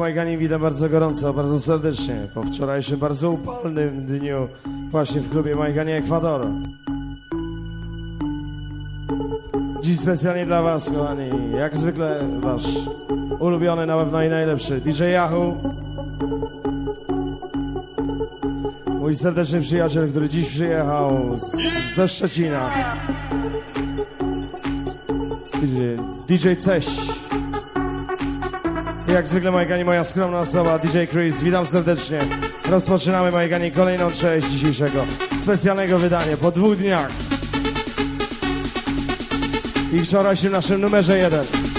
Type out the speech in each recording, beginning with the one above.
Majgani, witam bardzo gorąco, bardzo serdecznie po wczorajszym bardzo upalnym dniu właśnie w klubie Majgani Ekwador. Dziś specjalnie dla Was, kochani, jak zwykle Wasz ulubiony na pewno i najlepszy DJ Yahoo. Mój serdeczny przyjaciel, który dziś przyjechał z, ze Szczecina. DJ, DJ Ceś. Jak zwykle Majgani, moja skromna osoba, DJ Chris, witam serdecznie. Rozpoczynamy Majgani kolejną część dzisiejszego specjalnego wydania po dwóch dniach. I wczorajszym naszym numerze jeden.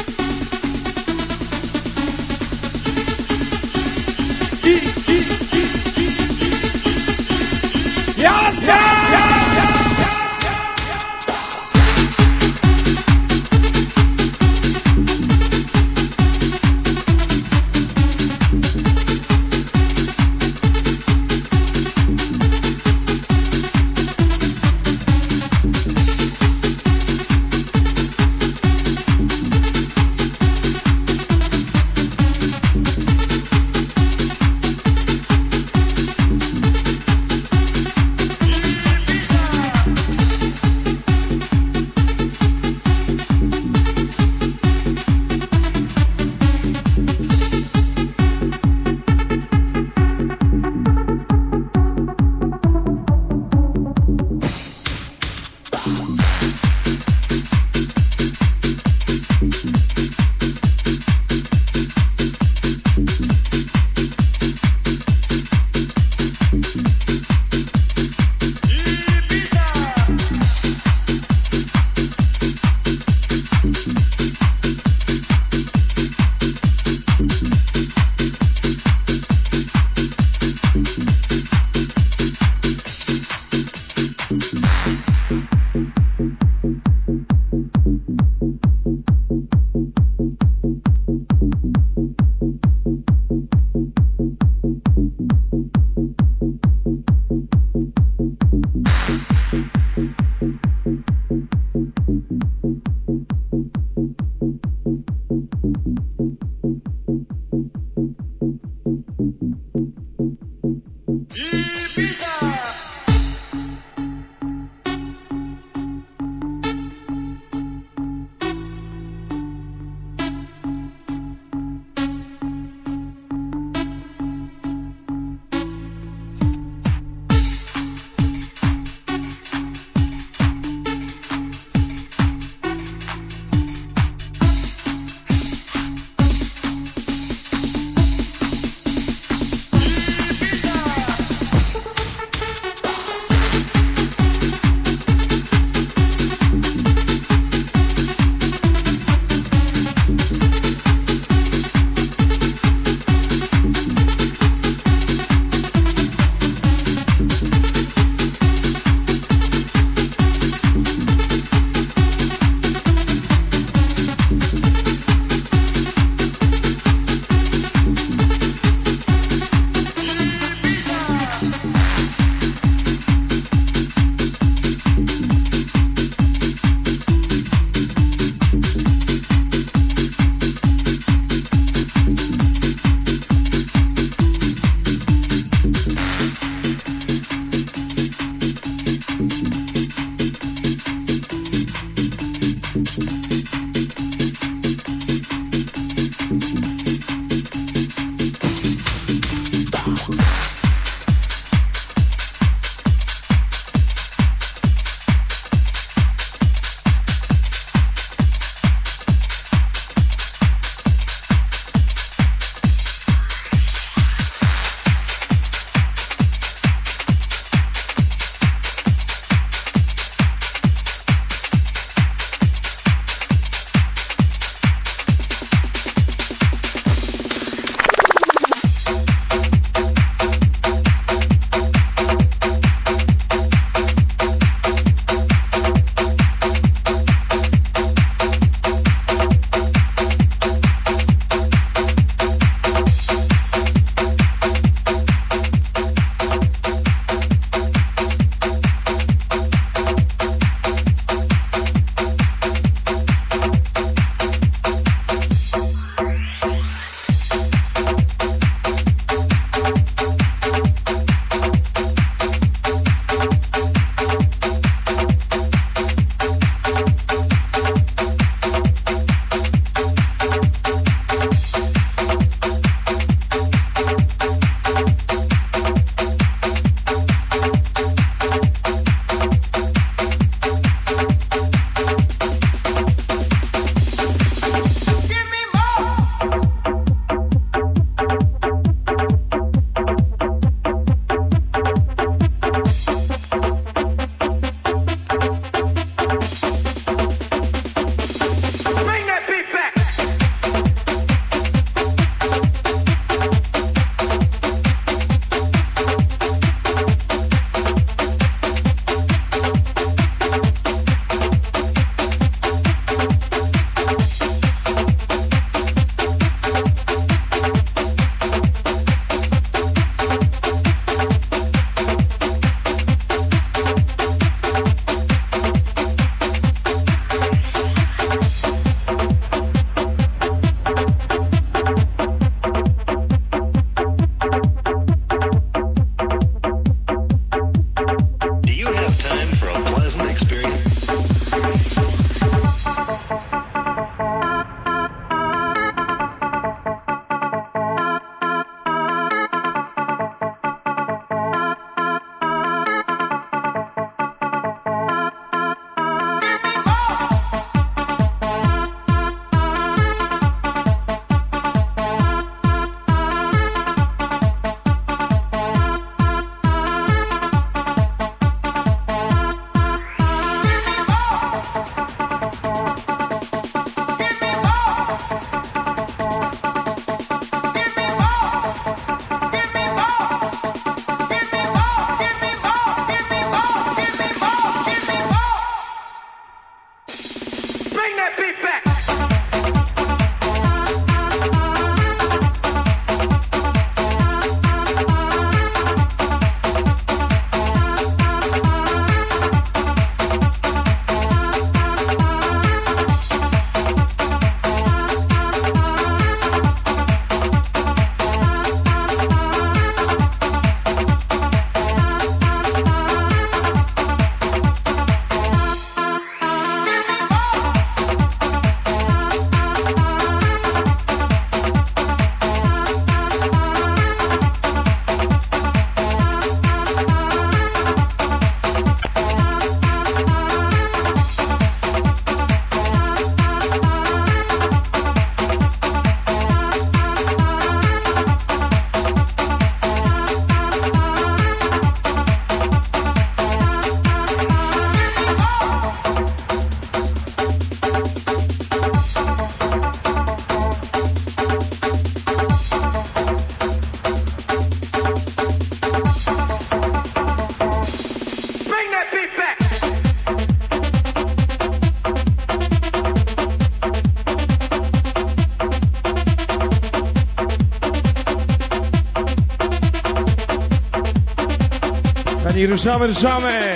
Kochani,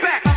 Back!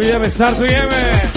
Ruszamy, ruszamy! startujemy, startujemy! Star,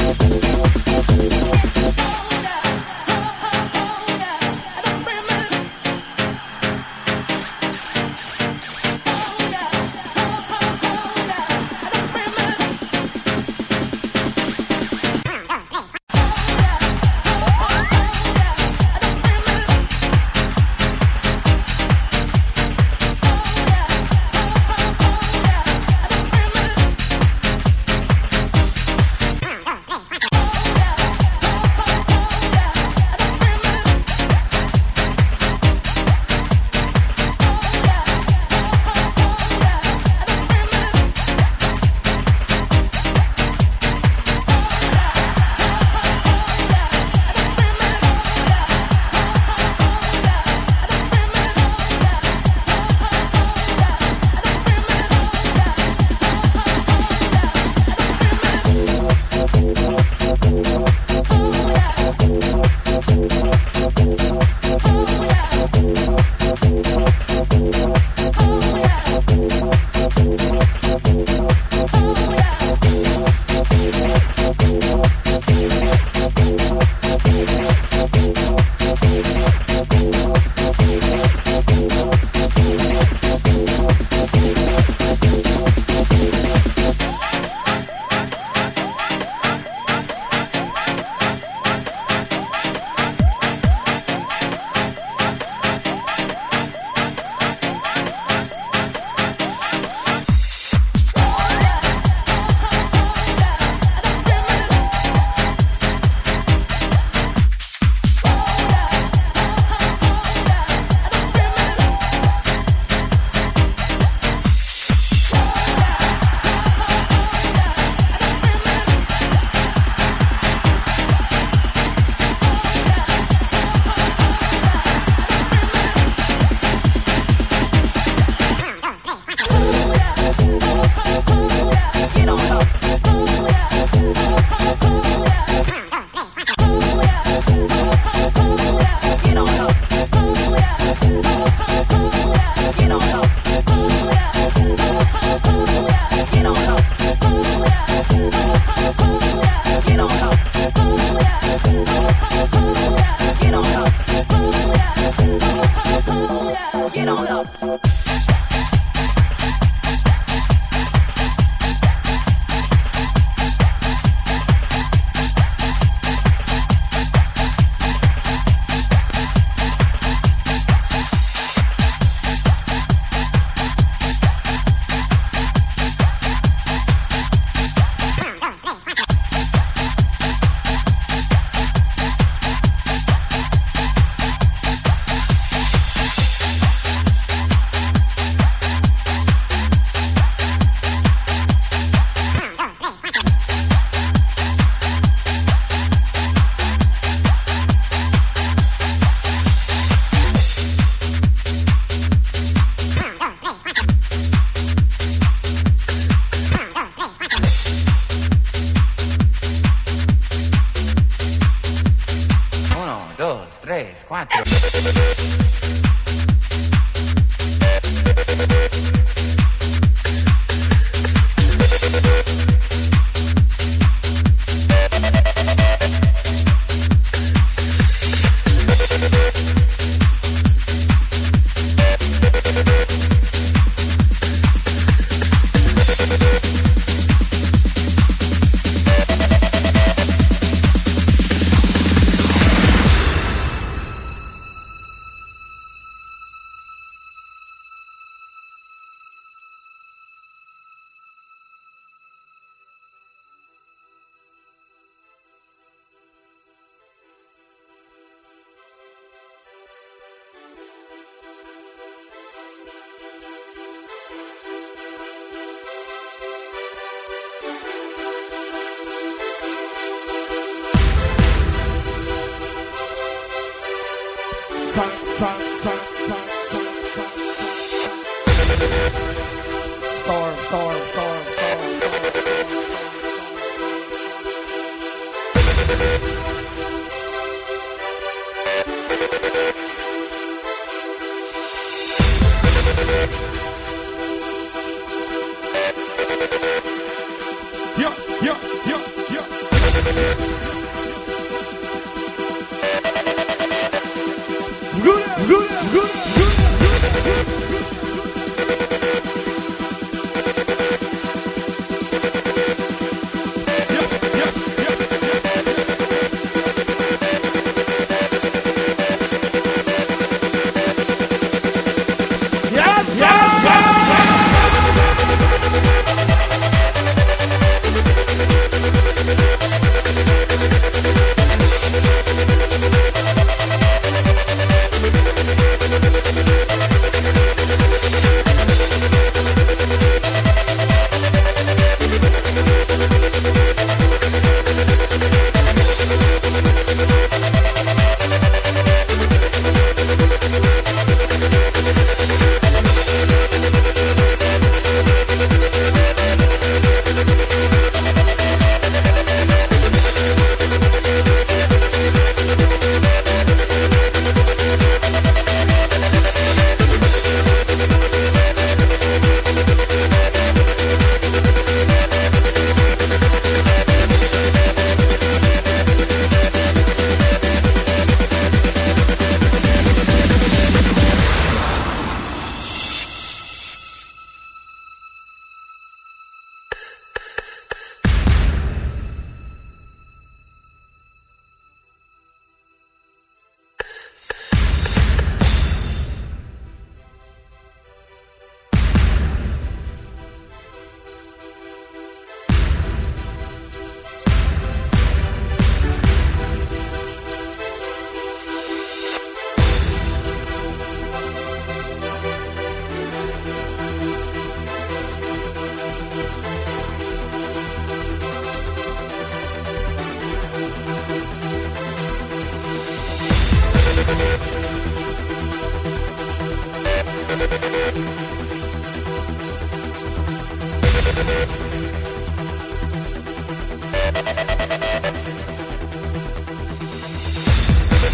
it all up.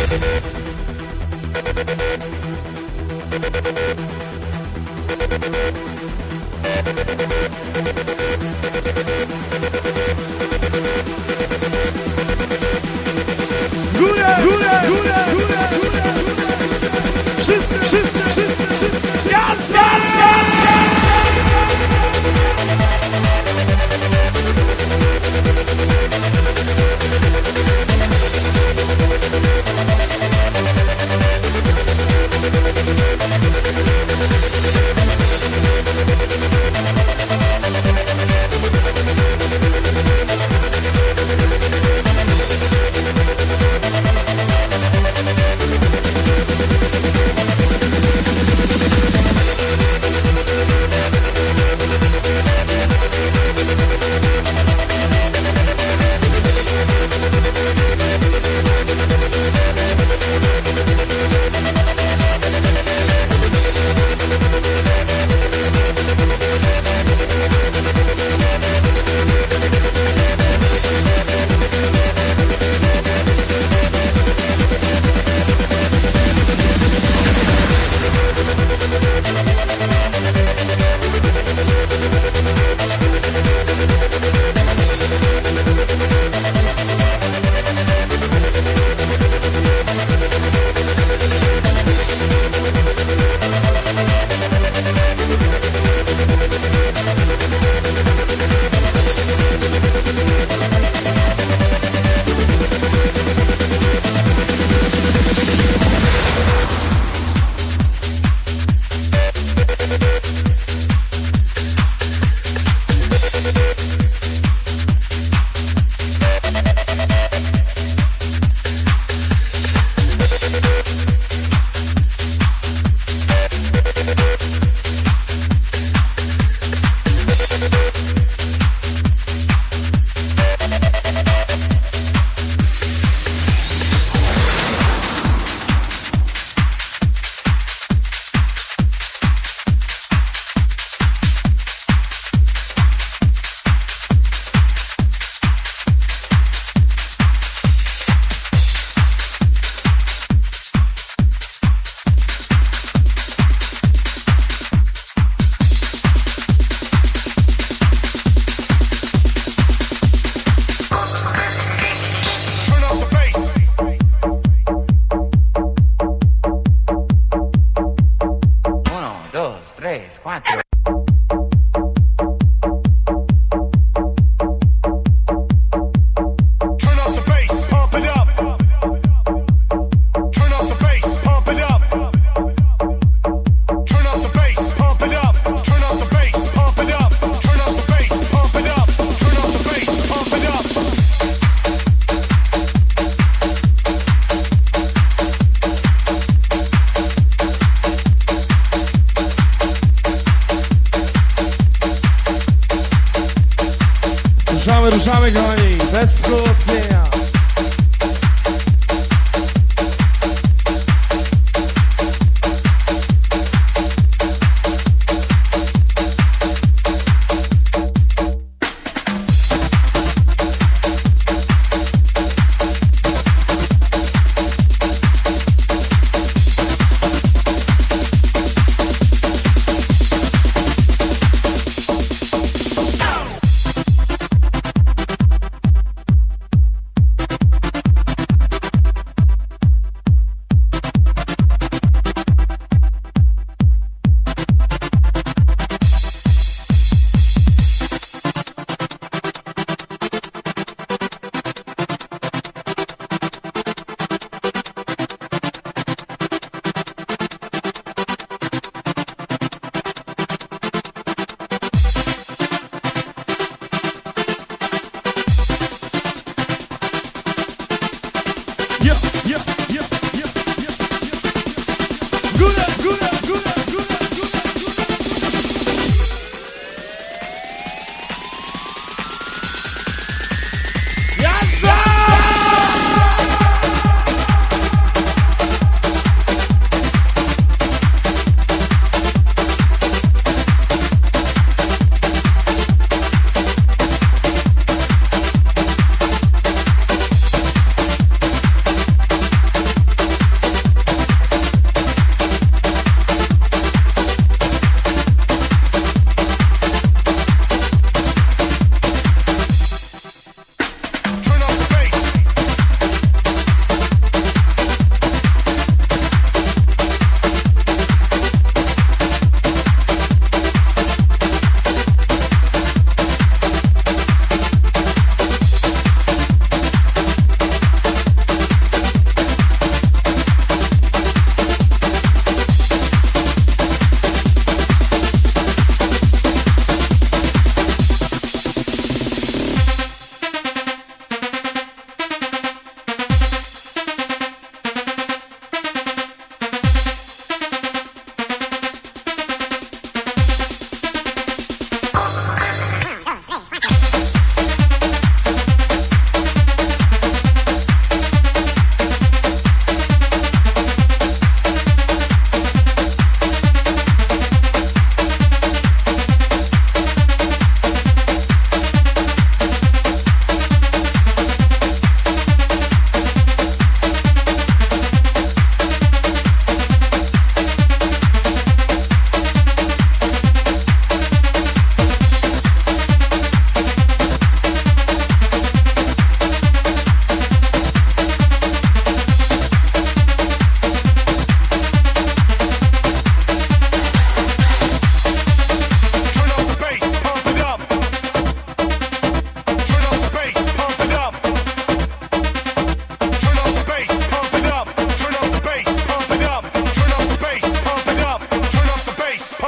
Górę. Wszyscy, wszyscy, wszyscy, wszyscy. Jas, jas, jas, Good.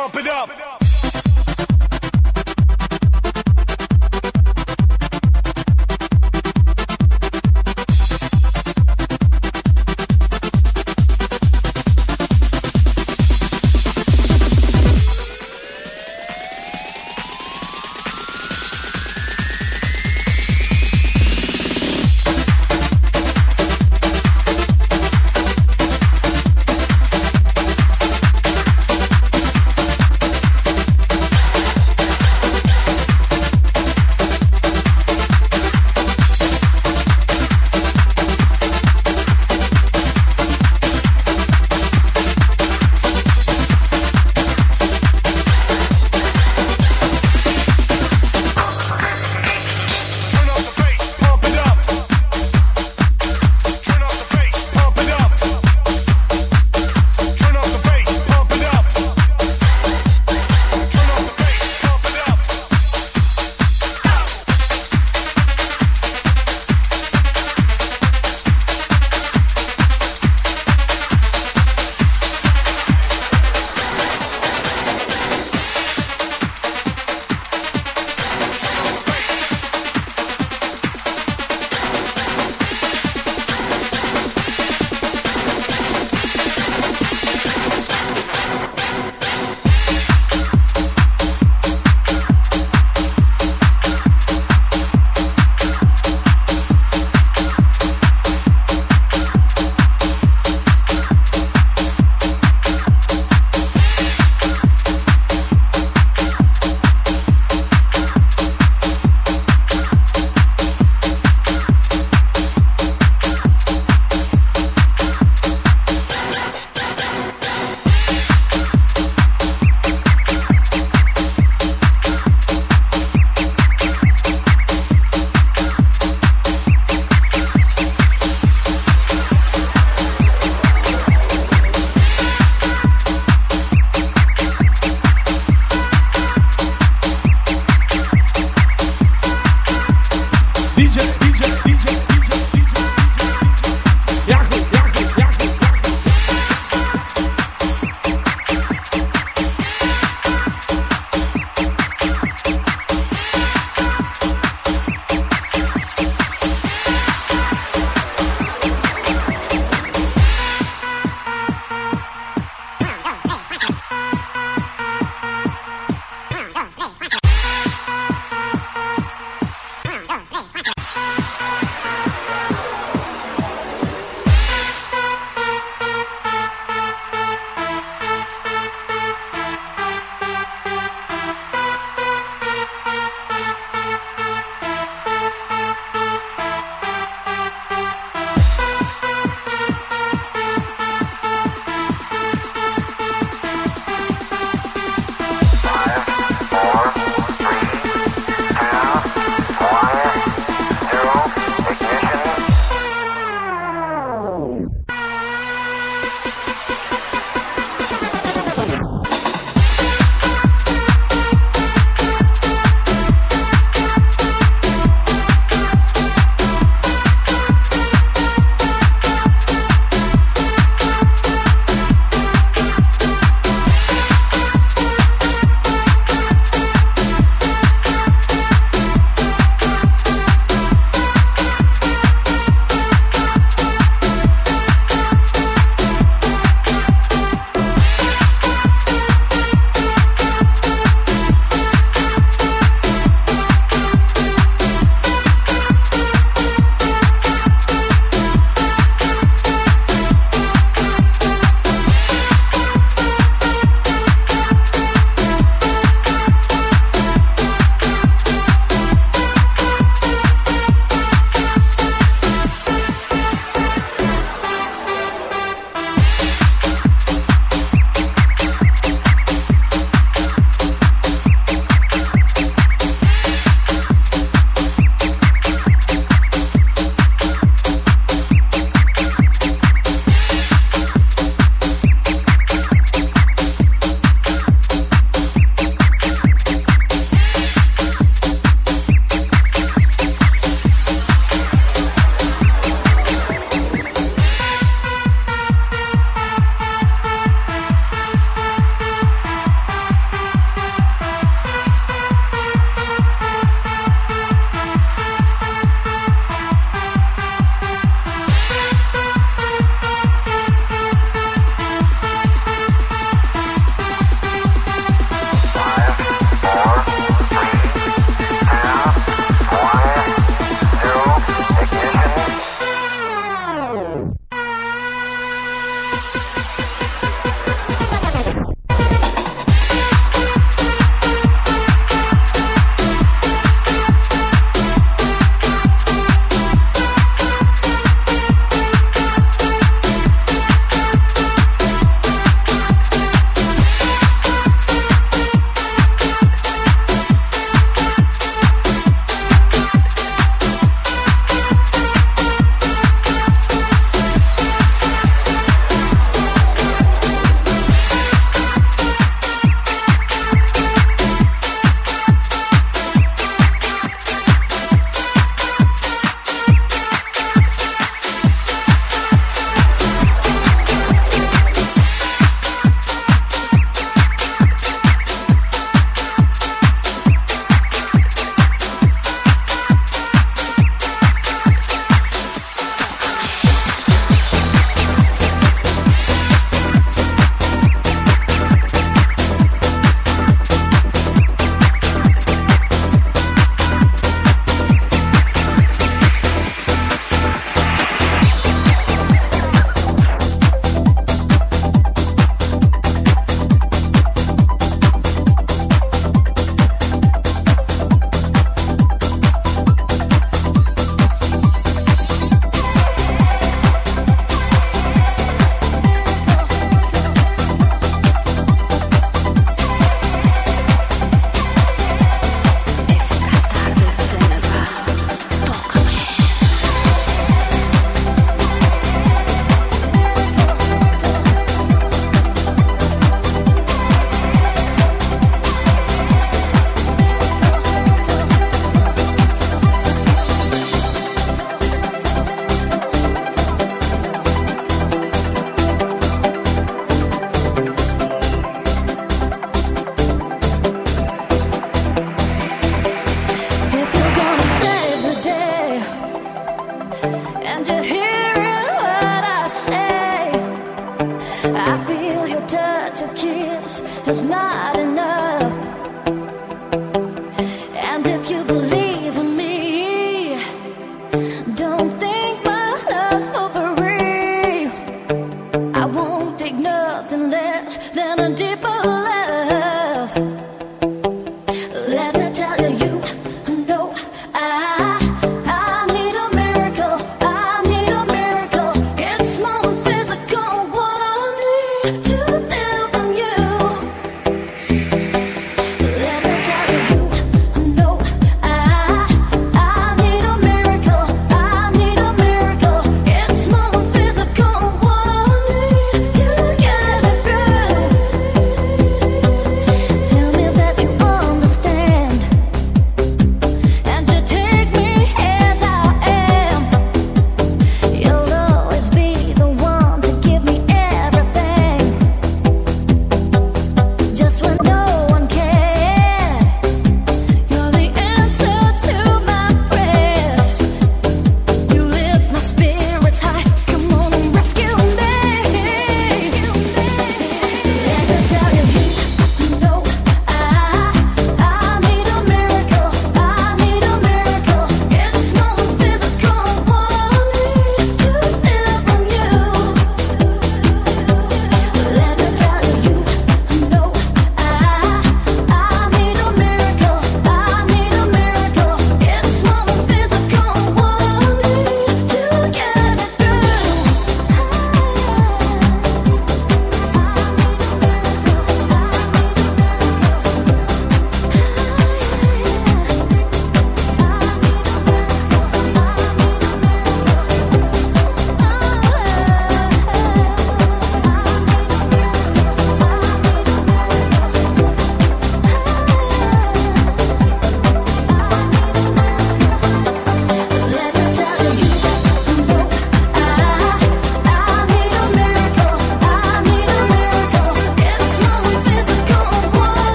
pump it up.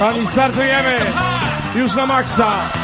Pani, startujemy! Już na maksa!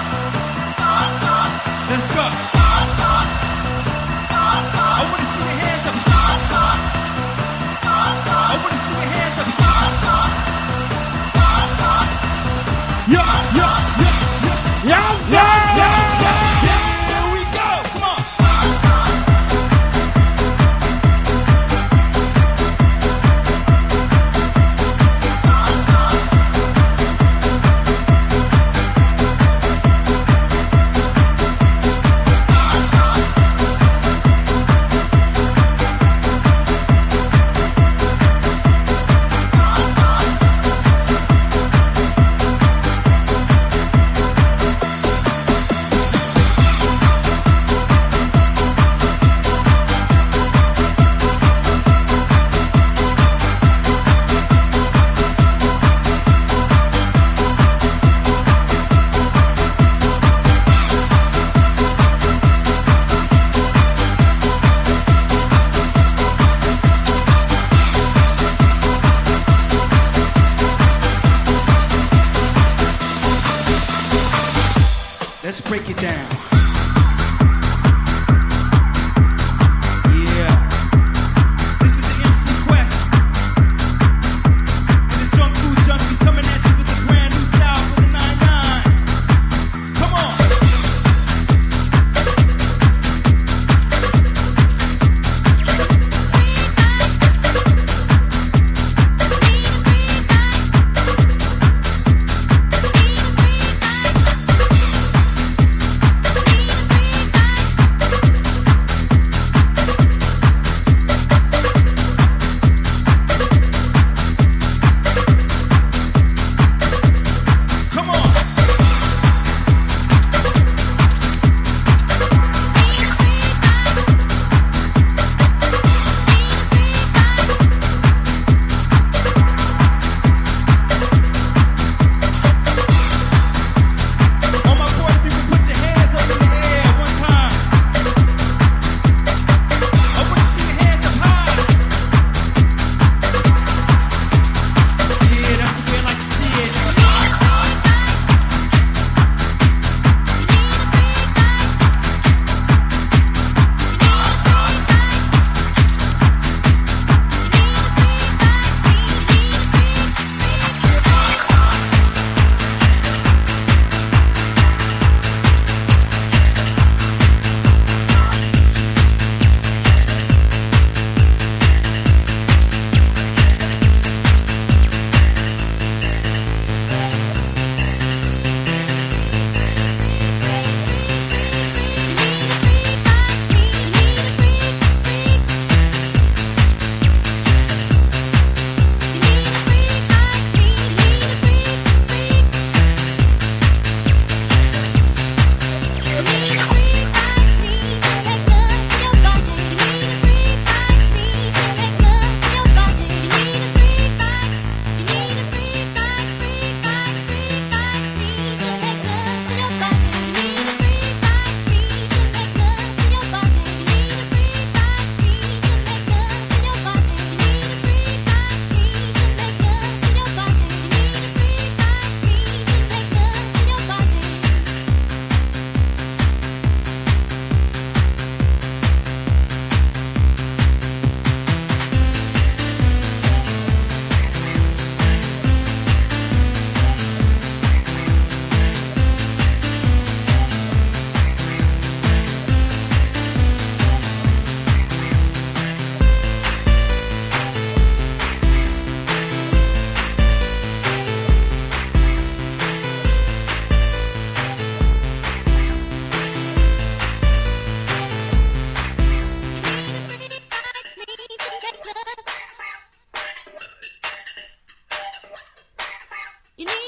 You need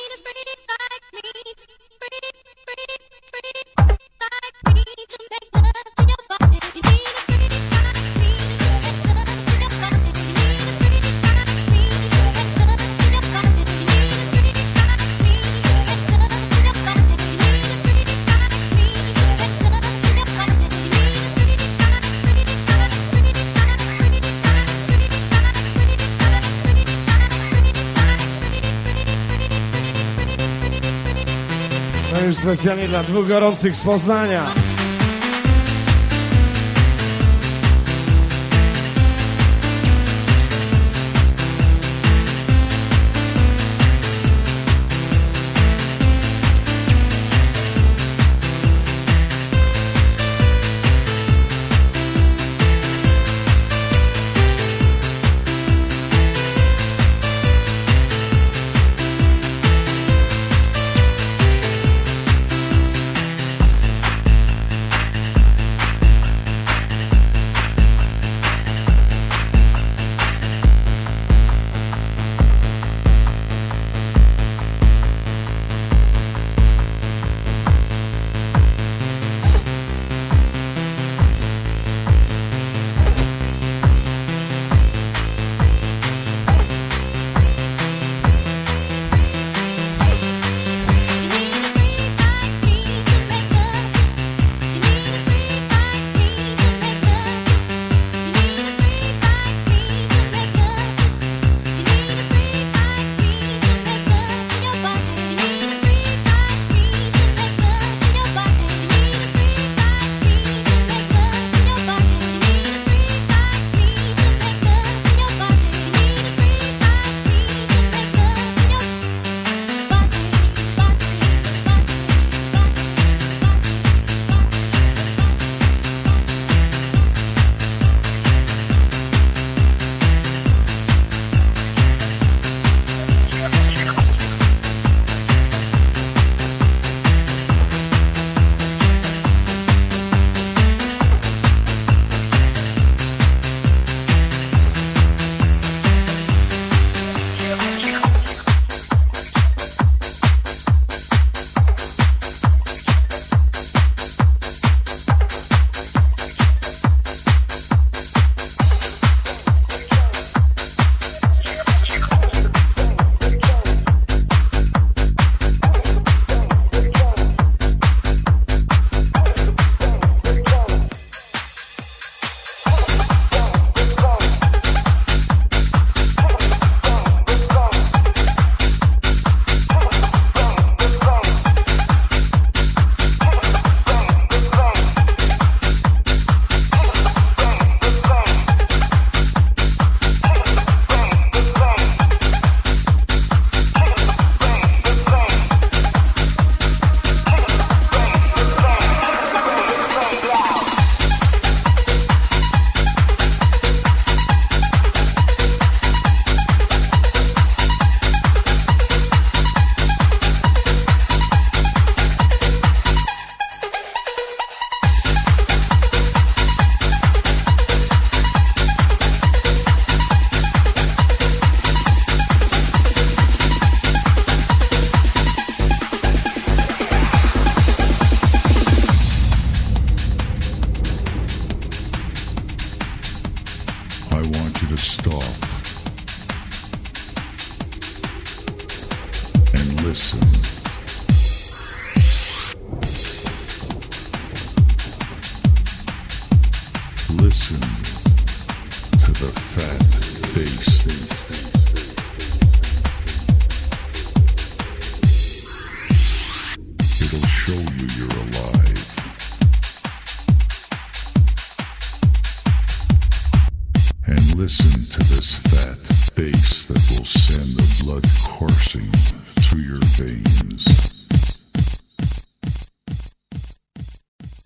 specjalnie dla dwóch gorących z Poznania.